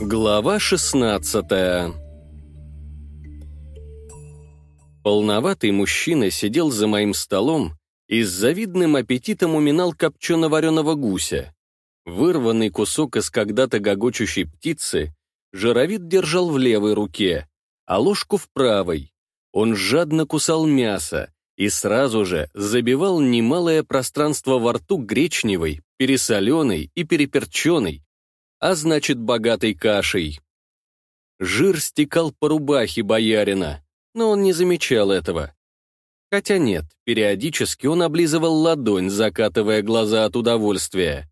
Глава 16 Полноватый мужчина сидел за моим столом и с завидным аппетитом уминал копчено-вареного гуся. Вырванный кусок из когда-то гогочущей птицы жировид держал в левой руке, а ложку в правой. Он жадно кусал мясо и сразу же забивал немалое пространство во рту гречневой, пересоленой и переперченной, а значит, богатой кашей. Жир стекал по рубахе боярина, но он не замечал этого. Хотя нет, периодически он облизывал ладонь, закатывая глаза от удовольствия.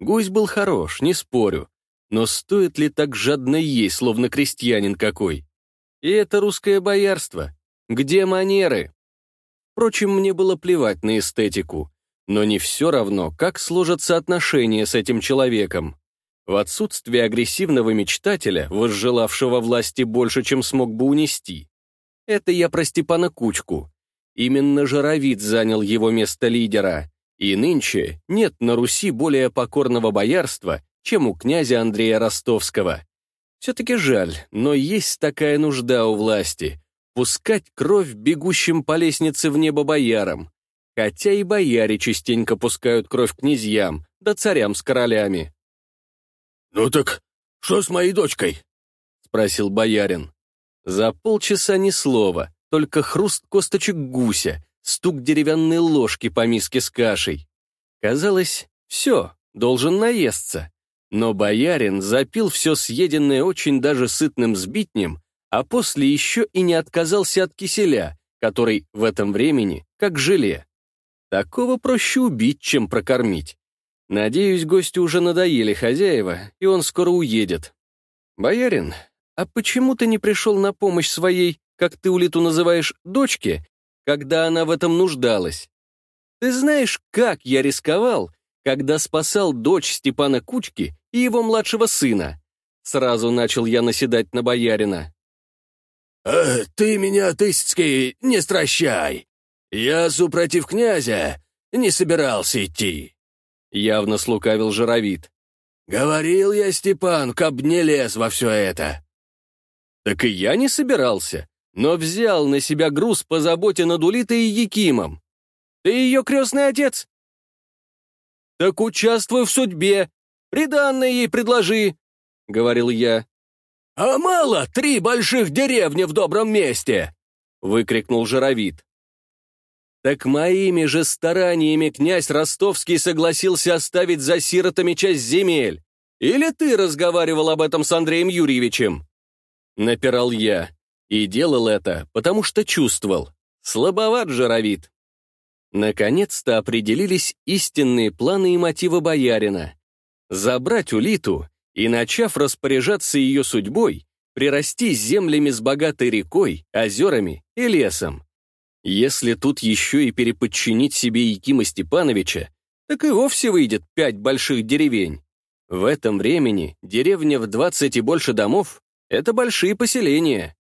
Гусь был хорош, не спорю, но стоит ли так жадно есть, словно крестьянин какой? И это русское боярство. Где манеры? Впрочем, мне было плевать на эстетику, но не все равно, как сложатся отношения с этим человеком. В отсутствие агрессивного мечтателя, возжелавшего власти больше, чем смог бы унести. Это я про Степана Кучку. Именно Жаровид занял его место лидера, и нынче нет на Руси более покорного боярства, чем у князя Андрея Ростовского. Все-таки жаль, но есть такая нужда у власти — пускать кровь бегущим по лестнице в небо боярам. Хотя и бояре частенько пускают кровь князьям, да царям с королями. «Ну так что с моей дочкой?» — спросил боярин. За полчаса ни слова, только хруст косточек гуся, стук деревянной ложки по миске с кашей. Казалось, все, должен наесться. Но боярин запил все съеденное очень даже сытным сбитнем, а после еще и не отказался от киселя, который в этом времени как желе. Такого проще убить, чем прокормить. Надеюсь, гостю уже надоели хозяева, и он скоро уедет. «Боярин, а почему ты не пришел на помощь своей, как ты улиту называешь, дочке, когда она в этом нуждалась? Ты знаешь, как я рисковал, когда спасал дочь Степана Кучки и его младшего сына?» Сразу начал я наседать на боярина. «Э, «Ты меня, Тысяцкий, не стращай. Я, супротив князя, не собирался идти. Явно слукавил Жировид. «Говорил я, Степан, каб не лез во все это». «Так и я не собирался, но взял на себя груз по заботе над Улитой и Якимом. Ты ее крестный отец?» «Так участвуй в судьбе, приданное ей предложи», — говорил я. «А мало три больших деревни в добром месте!» — выкрикнул Жировид. Так моими же стараниями князь Ростовский согласился оставить за сиротами часть земель. Или ты разговаривал об этом с Андреем Юрьевичем?» Напирал я. И делал это, потому что чувствовал. Слабоват жаровит. Наконец-то определились истинные планы и мотивы боярина. Забрать улиту и, начав распоряжаться ее судьбой, прирасти землями с богатой рекой, озерами и лесом. Если тут еще и переподчинить себе Якима Степановича, так и вовсе выйдет пять больших деревень. В этом времени деревня в 20 и больше домов — это большие поселения.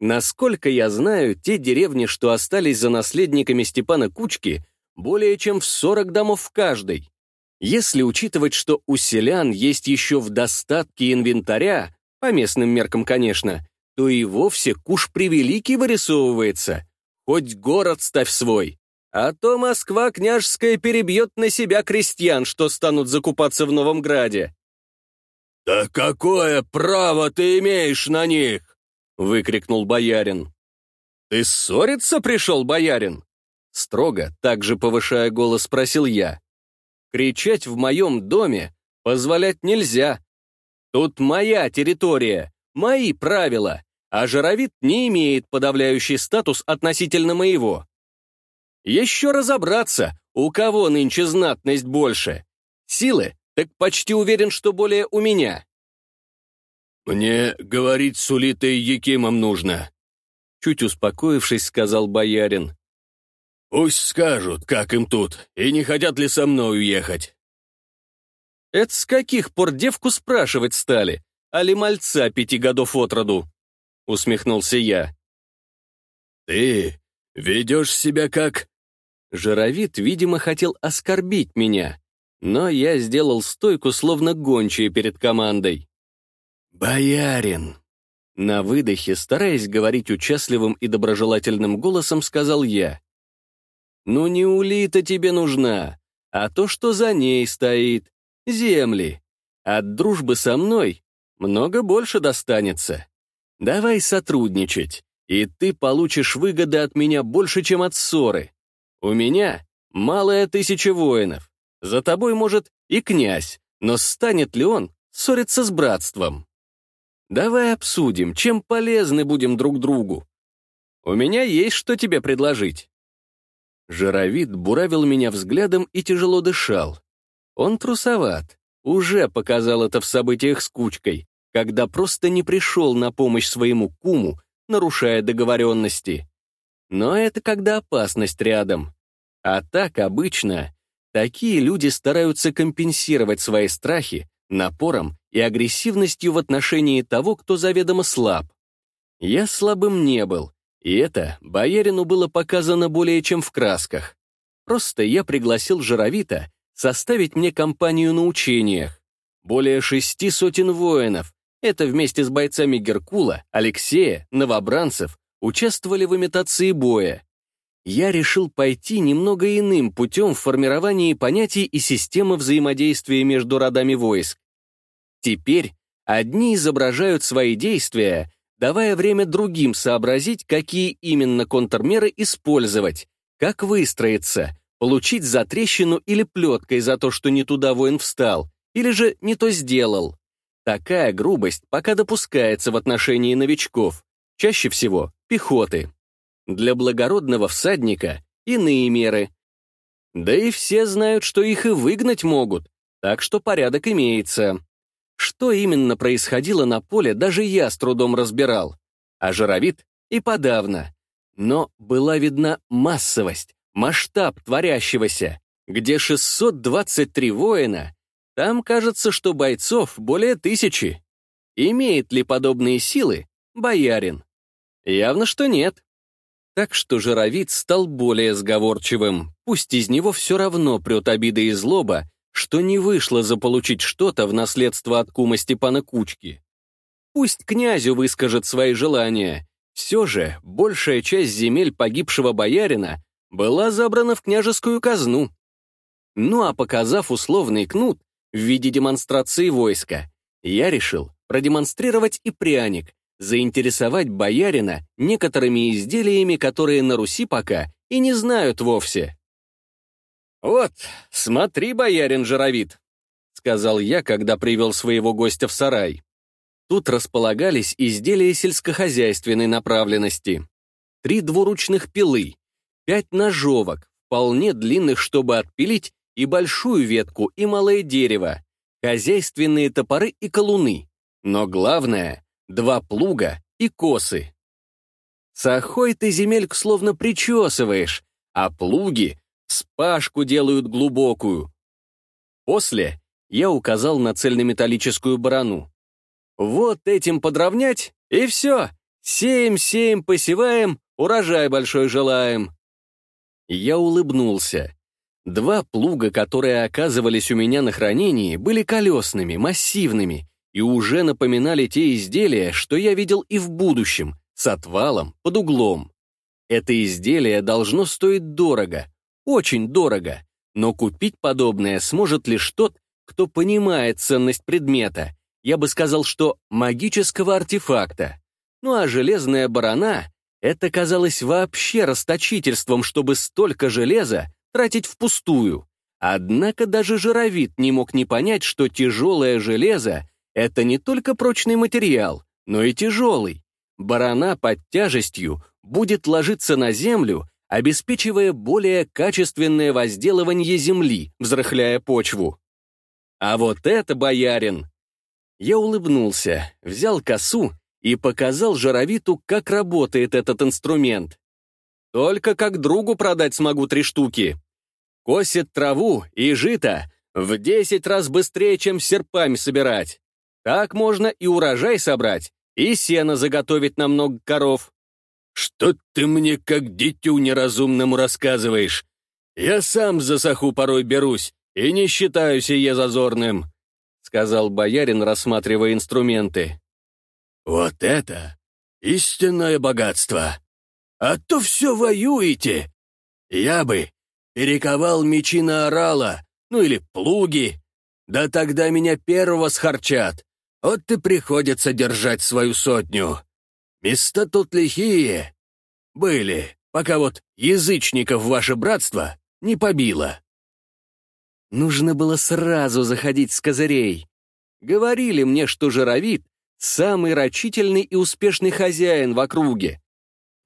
Насколько я знаю, те деревни, что остались за наследниками Степана Кучки, более чем в 40 домов в каждой. Если учитывать, что у селян есть еще в достатке инвентаря, по местным меркам, конечно, то и вовсе куш превеликий вырисовывается. Хоть город ставь свой. А то Москва княжеская перебьет на себя крестьян, что станут закупаться в Новом Граде. «Да какое право ты имеешь на них?» — выкрикнул боярин. «Ты ссориться пришел, боярин?» Строго, также повышая голос, спросил я. «Кричать в моем доме позволять нельзя. Тут моя территория, мои правила а Жировид не имеет подавляющий статус относительно моего. Еще разобраться, у кого нынче знатность больше. Силы, так почти уверен, что более у меня. «Мне говорить с Улитой Якимом нужно», — чуть успокоившись, сказал боярин. «Пусть скажут, как им тут, и не хотят ли со мной уехать». «Это с каких пор девку спрашивать стали? Али мальца пяти годов от роду?» Усмехнулся я. «Ты ведешь себя как...» Жировид, видимо, хотел оскорбить меня, но я сделал стойку, словно гончие перед командой. «Боярин!» На выдохе, стараясь говорить участливым и доброжелательным голосом, сказал я. «Ну не улита тебе нужна, а то, что за ней стоит. Земли. От дружбы со мной много больше достанется. Давай сотрудничать, и ты получишь выгоды от меня больше, чем от ссоры. У меня малая тысяча воинов. За тобой, может, и князь, но станет ли он ссориться с братством?» Давай обсудим, чем полезны будем друг другу. У меня есть что тебе предложить». Жировид буравил меня взглядом и тяжело дышал. Он трусоват, уже показал это в событиях с кучкой, когда просто не пришел на помощь своему куму, нарушая договоренности. Но это когда опасность рядом. А так обычно такие люди стараются компенсировать свои страхи напором и агрессивностью в отношении того, кто заведомо слаб. Я слабым не был, и это боярину было показано более чем в красках. Просто я пригласил Жировита составить мне компанию на учениях. Более шести сотен воинов, это вместе с бойцами Геркула, Алексея, новобранцев, участвовали в имитации боя. Я решил пойти немного иным путем в формировании понятий и системы взаимодействия между родами войск. Теперь одни изображают свои действия, давая время другим сообразить, какие именно контрмеры использовать, как выстроиться, получить затрещину или плеткой за то, что не туда воин встал, или же не то сделал. Такая грубость пока допускается в отношении новичков, чаще всего пехоты. Для благородного всадника иные меры. Да и все знают, что их и выгнать могут, так что порядок имеется. Что именно происходило на поле, даже я с трудом разбирал. А жировид и подавно. Но была видна массовость, масштаб творящегося. Где 623 воина, там кажется, что бойцов более тысячи. Имеет ли подобные силы боярин? Явно, что нет. Так что жировид стал более сговорчивым, пусть из него все равно прет обида и злоба, что не вышло заполучить что-то в наследство от кума Степана Кучки. Пусть князю выскажет свои желания. Все же большая часть земель погибшего боярина была забрана в княжескую казну. Ну а показав условный кнут в виде демонстрации войска, я решил продемонстрировать и пряник, заинтересовать боярина некоторыми изделиями, которые на Руси пока и не знают вовсе. «Вот, смотри, боярин Жировид», — сказал я, когда привел своего гостя в сарай. Тут располагались изделия сельскохозяйственной направленности. Три двуручных пилы, пять ножовок, вполне длинных, чтобы отпилить, и большую ветку, и малое дерево, хозяйственные топоры и колуны. Но главное — два плуга и косы. Сахой ты земельку словно причесываешь, а плуги Спашку делают глубокую. После я указал на цельнометаллическую барану. Вот этим подровнять, и все. Сеем-сеем, посеваем, урожай большой желаем. Я улыбнулся. Два плуга, которые оказывались у меня на хранении, были колесными, массивными и уже напоминали те изделия, что я видел и в будущем, с отвалом, под углом. Это изделие должно стоить дорого, очень дорого, но купить подобное сможет лишь тот, кто понимает ценность предмета, я бы сказал, что магического артефакта. Ну а железная барана — это казалось вообще расточительством, чтобы столько железа тратить впустую. Однако даже жировид не мог не понять, что тяжелое железо — это не только прочный материал, но и тяжелый. Барана под тяжестью будет ложиться на землю обеспечивая более качественное возделывание земли, взрыхляя почву. А вот это боярин! Я улыбнулся, взял косу и показал Жаровиту, как работает этот инструмент. Только как другу продать смогу три штуки. Косит траву и жито в десять раз быстрее, чем серпами собирать. Так можно и урожай собрать, и сено заготовить на много коров. «Что ты мне как дитю неразумному рассказываешь? Я сам за саху порой берусь и не считаю сие зазорным», сказал боярин, рассматривая инструменты. Вот это истинное богатство! А то все воюете! Я бы перековал мечи на орала, ну или плуги, да тогда меня первого схарчат. Вот и приходится держать свою сотню. Места тут лихие. Были, пока вот язычников ваше братство не побило. Нужно было сразу заходить с козырей. Говорили мне, что Жировид — самый рачительный и успешный хозяин в округе.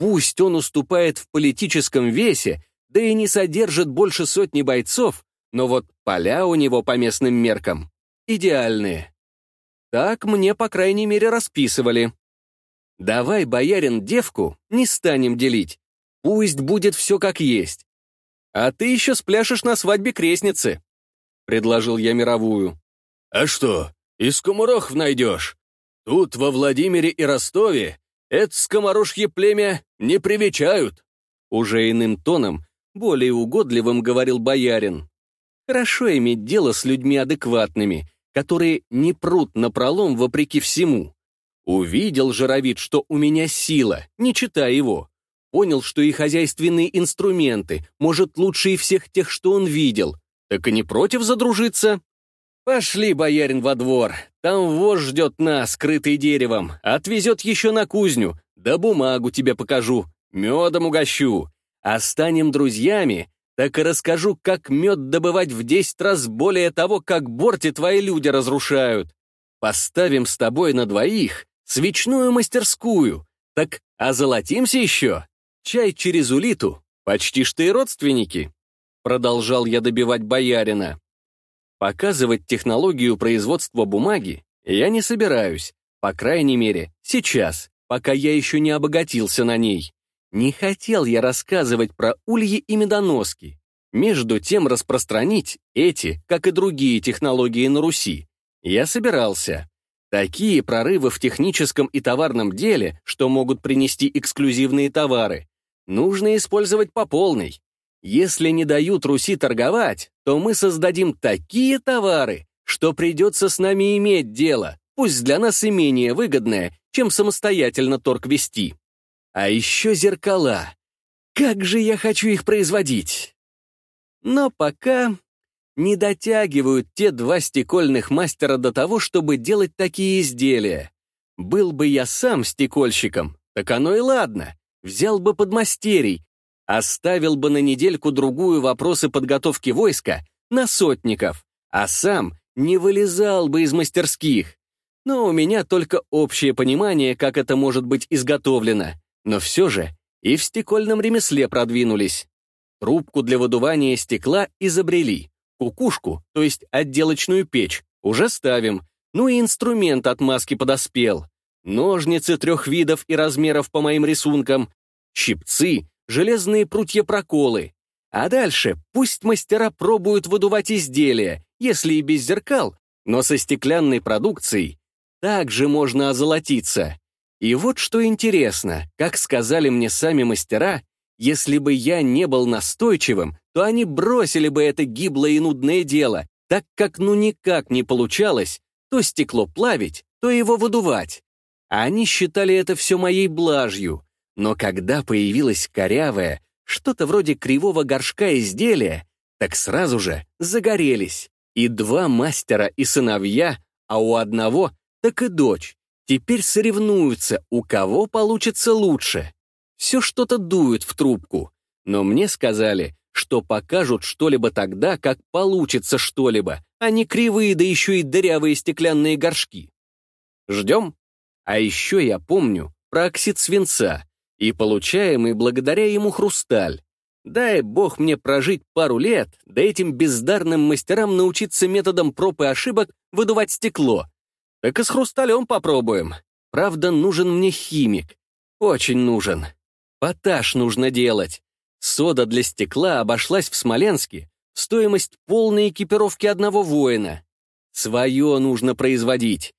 Пусть он уступает в политическом весе, да и не содержит больше сотни бойцов, но вот поля у него по местным меркам идеальные. Так мне, по крайней мере, расписывали. Давай, боярин, девку не станем делить. Пусть будет все как есть. А ты еще спляшешь на свадьбе крестницы. — предложил я мировую. «А что, и скоморохов найдешь? Тут, во Владимире и Ростове, это скоморожье племя не привечают». Уже иным тоном, более угодливым говорил боярин. «Хорошо иметь дело с людьми адекватными, которые не прут на пролом вопреки всему. Увидел Жировид, что у меня сила, не читая его. Понял, что и хозяйственные инструменты, может, лучше и всех тех, что он видел, так и не против задружиться? Пошли, боярин, во двор. Там вождь ждет нас, скрытый деревом. Отвезет еще на кузню. Да бумагу тебе покажу. Медом угощу. А станем друзьями, так и расскажу, как мед добывать в десять раз более того, как борти твои люди разрушают. Поставим с тобой на двоих свечную мастерскую. Так озолотимся еще. Чай через улиту. Почти что и родственники. Продолжал я добивать боярина. Показывать технологию производства бумаги я не собираюсь, по крайней мере, сейчас, пока я еще не обогатился на ней. Не хотел я рассказывать про ульи и медоноски. Между тем распространить эти, как и другие технологии на Руси, я собирался. Такие прорывы в техническом и товарном деле, что могут принести эксклюзивные товары, нужно использовать по полной. Если не дают Руси торговать, то мы создадим такие товары, что придется с нами иметь дело, пусть для нас и менее выгодное, чем самостоятельно торг вести. А еще зеркала. Как же я хочу их производить! Но пока не дотягивают те два стекольных мастера до того, чтобы делать такие изделия. Был бы я сам стекольщиком, так оно и ладно. Взял бы подмастерий, Оставил бы на недельку-другую вопросы подготовки войска на сотников, а сам не вылезал бы из мастерских. Но у меня только общее понимание, как это может быть изготовлено. Но все же и в стекольном ремесле продвинулись. Трубку для выдувания стекла изобрели. Кукушку, то есть отделочную печь, уже ставим. Ну и инструмент от маски подоспел. Ножницы трех видов и размеров по моим рисункам, щипцы железные прутья-проколы. А дальше пусть мастера пробуют выдувать изделия, если и без зеркал, но со стеклянной продукцией. Также можно озолотиться. И вот что интересно, как сказали мне сами мастера, если бы я не был настойчивым, то они бросили бы это гиблое и нудное дело, так как ну никак не получалось то стекло плавить, то его выдувать. А они считали это все моей блажью, но когда появилось корявое, что-то вроде кривого горшка изделия, так сразу же загорелись. И два мастера и сыновья, а у одного так и дочь, теперь соревнуются, у кого получится лучше. Все что-то дует в трубку. Но мне сказали, что покажут что-либо тогда, как получится что-либо, а не кривые, да еще и дырявые стеклянные горшки. Ждем? А еще я помню про оксид свинца, и получаемый благодаря ему хрусталь. Дай бог мне прожить пару лет, да этим бездарным мастерам научиться методом проб и ошибок выдувать стекло. Так и с хрусталем попробуем. Правда, нужен мне химик. Очень нужен. Поташ нужно делать. Сода для стекла обошлась в Смоленске в стоимость полной экипировки одного воина. Свое нужно производить.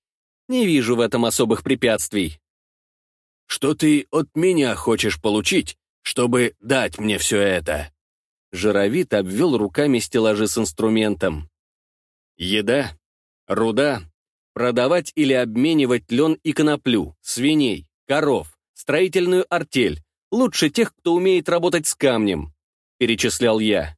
Не вижу в этом особых препятствий. Что ты от меня хочешь получить, чтобы дать мне все это?» Жировит обвел руками стеллажи с инструментом. «Еда, руда, продавать или обменивать лен и коноплю, свиней, коров, строительную артель, лучше тех, кто умеет работать с камнем, перечислял я.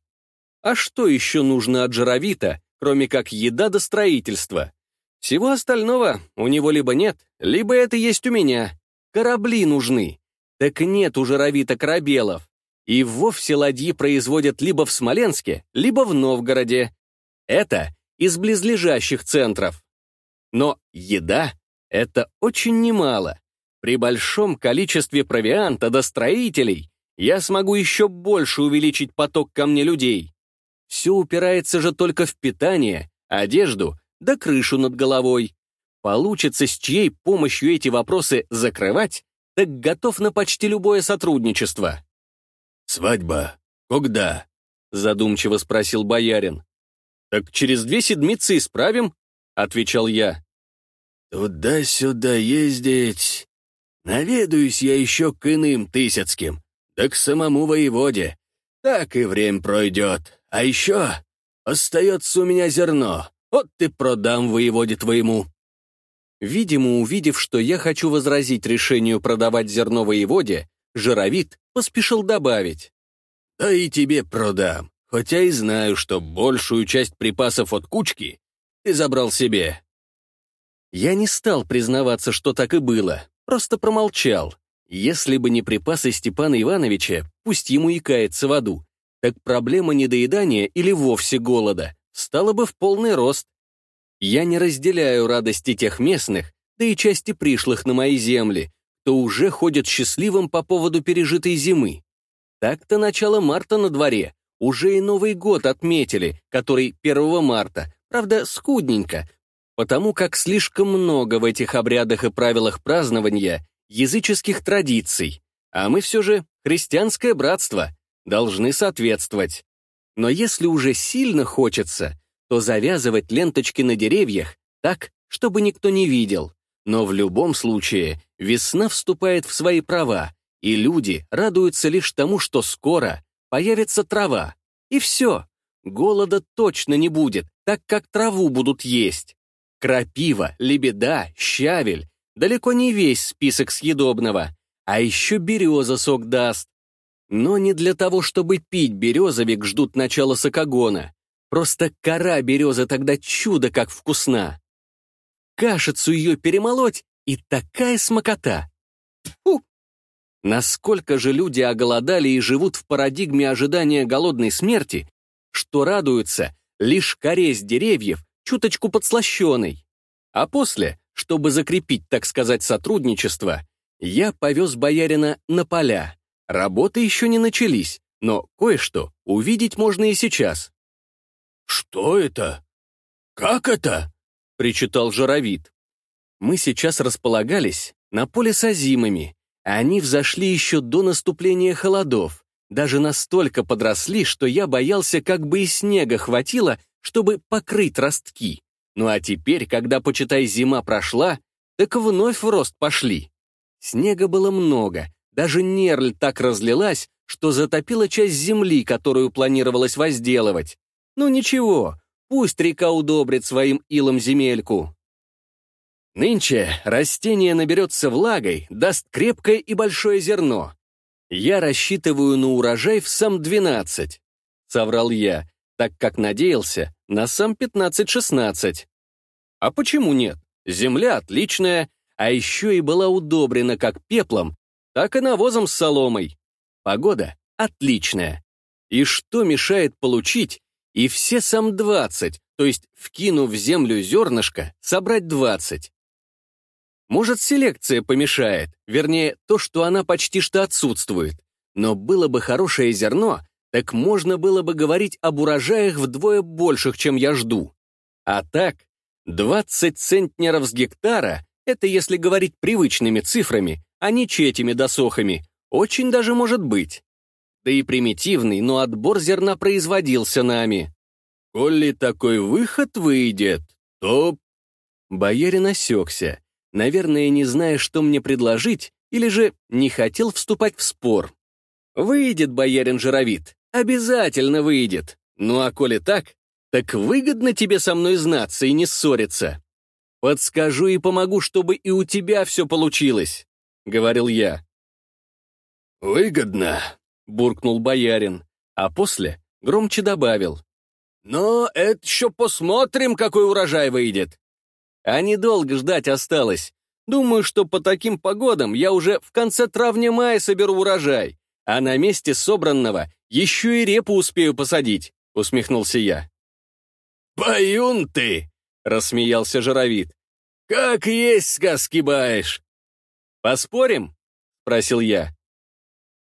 А что еще нужно от Жаровита, кроме как еда до строительства? Всего остального у него либо нет, либо это есть у меня. Корабли нужны. Так нет у Жаровита корабелов. И вовсе ладьи производят либо в Смоленске, либо в Новгороде. Это из близлежащих центров. Но еда — это очень немало. При большом количестве провианта до строителей я смогу еще больше увеличить поток ко мне людей. Все упирается же только в питание, одежду да крышу над головой. Получится с чьей помощью эти вопросы закрывать, так готов на почти любое сотрудничество. «Свадьба? Когда?» — задумчиво спросил боярин. «Так через две седмицы исправим», — отвечал я. «Туда-сюда ездить. Наведаюсь я еще к иным тысяцким, да к самому воеводе. Так и время пройдет. А еще остается у меня зерно. Вот ты продам воеводе твоему». Видимо, увидев, что я хочу возразить решению продавать зерно воеводе, Жировид поспешил добавить. «Да и тебе продам, хотя и знаю, что большую часть припасов от кучки ты забрал себе». Я не стал признаваться, что так и было, просто промолчал. Если бы не припасы Степана Ивановича, пусть ему и кается в аду, так проблема недоедания или вовсе голода стала бы в полный рост. Я не разделяю радости тех местных, да и части пришлых на мои земли, кто уже ходит счастливым по поводу пережитой зимы. Так-то начало марта на дворе, уже и Новый год отметили, который 1 марта, правда, скудненько, потому как слишком много в этих обрядах и правилах празднования языческих традиций, а мы все же христианское братство, должны соответствовать. Но если уже сильно хочется, то завязывать ленточки на деревьях так, чтобы никто не видел. Но в любом случае весна вступает в свои права, и люди радуются лишь тому, что скоро появится трава. И все, голода точно не будет, так как траву будут есть. Крапива, лебеда, щавель — далеко не весь список съедобного. А еще береза сок даст. Но не для того, чтобы пить березовик ждут начала сокогона. Просто кора березы тогда чудо как вкусна. Кашицу ее перемолоть, и такая смокота. Фу! Насколько же люди оголодали и живут в парадигме ожидания голодной смерти, что радуются лишь коре с деревьев, чуточку подслащенной. А после, чтобы закрепить, так сказать, сотрудничество, я повез боярина на поля. Работы еще не начались, но кое-что увидеть можно и сейчас. «Что это? Как это?» — причитал Жаровид. Мы сейчас располагались на поле с озимами. Они взошли еще до наступления холодов. Даже настолько подросли, что я боялся, как бы и снега хватило, чтобы покрыть ростки. Ну а теперь, когда, почитай, зима прошла, так вновь в рост пошли. Снега было много, даже нерль так разлилась, что затопила часть земли, которую планировалось возделывать. Ну ничего, пусть река удобрит своим илом земельку. Нынче растение наберется влагой, даст крепкое и большое зерно. Я рассчитываю на урожай в сам 12, соврал я, так как надеялся на сам 15-16. А почему нет? Земля отличная, а еще и была удобрена как пеплом, так и навозом с соломой. Погода отличная. И что мешает получить и все сам 20, то есть, вкинув в землю зернышко, собрать 20? Может, селекция помешает, вернее, то, что она почти что отсутствует. Но было бы хорошее зерно, так можно было бы говорить об урожаях вдвое больших, чем я жду. А так, 20 центнеров с гектара — это если говорить привычными цифрами, а не четими досохами, очень даже может быть. Да и примитивный, но отбор зерна производился нами. Коли такой выход выйдет, то... Боярин осекся наверное, не зная, что мне предложить, или же не хотел вступать в спор. Выйдет боярин Жировит, обязательно выйдет. Ну а коли так, так выгодно тебе со мной знаться и не ссориться. Подскажу и помогу, чтобы и у тебя все получилось», — говорил я. «Выгодно», — буркнул боярин, а после громче добавил. «Но это еще посмотрим, какой урожай выйдет». А недолго ждать осталось. Думаю, что по таким погодам я уже в конце травня-мая соберу урожай, а на месте собранного еще и репу успею посадить», — усмехнулся я. «Баюн ты!» — рассмеялся Жировид. «Как есть сказки баешь!» «Поспорим?» — спросил я.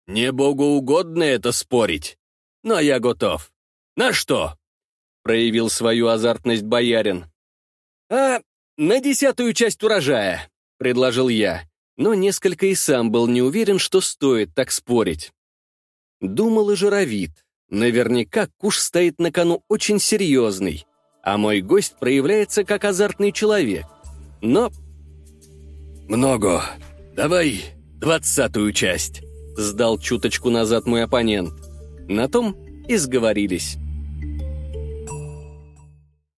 «Не богоугодно это спорить, но я готов. На что?» — проявил свою азартность боярин. «А на десятую часть урожая», — предложил я, но несколько и сам был не уверен, что стоит так спорить. Думал и жировид. Наверняка куш стоит на кону очень серьезный, а мой гость проявляется как азартный человек. Но... «Много. Давай двадцатую часть», — сдал чуточку назад мой оппонент. На том и сговорились.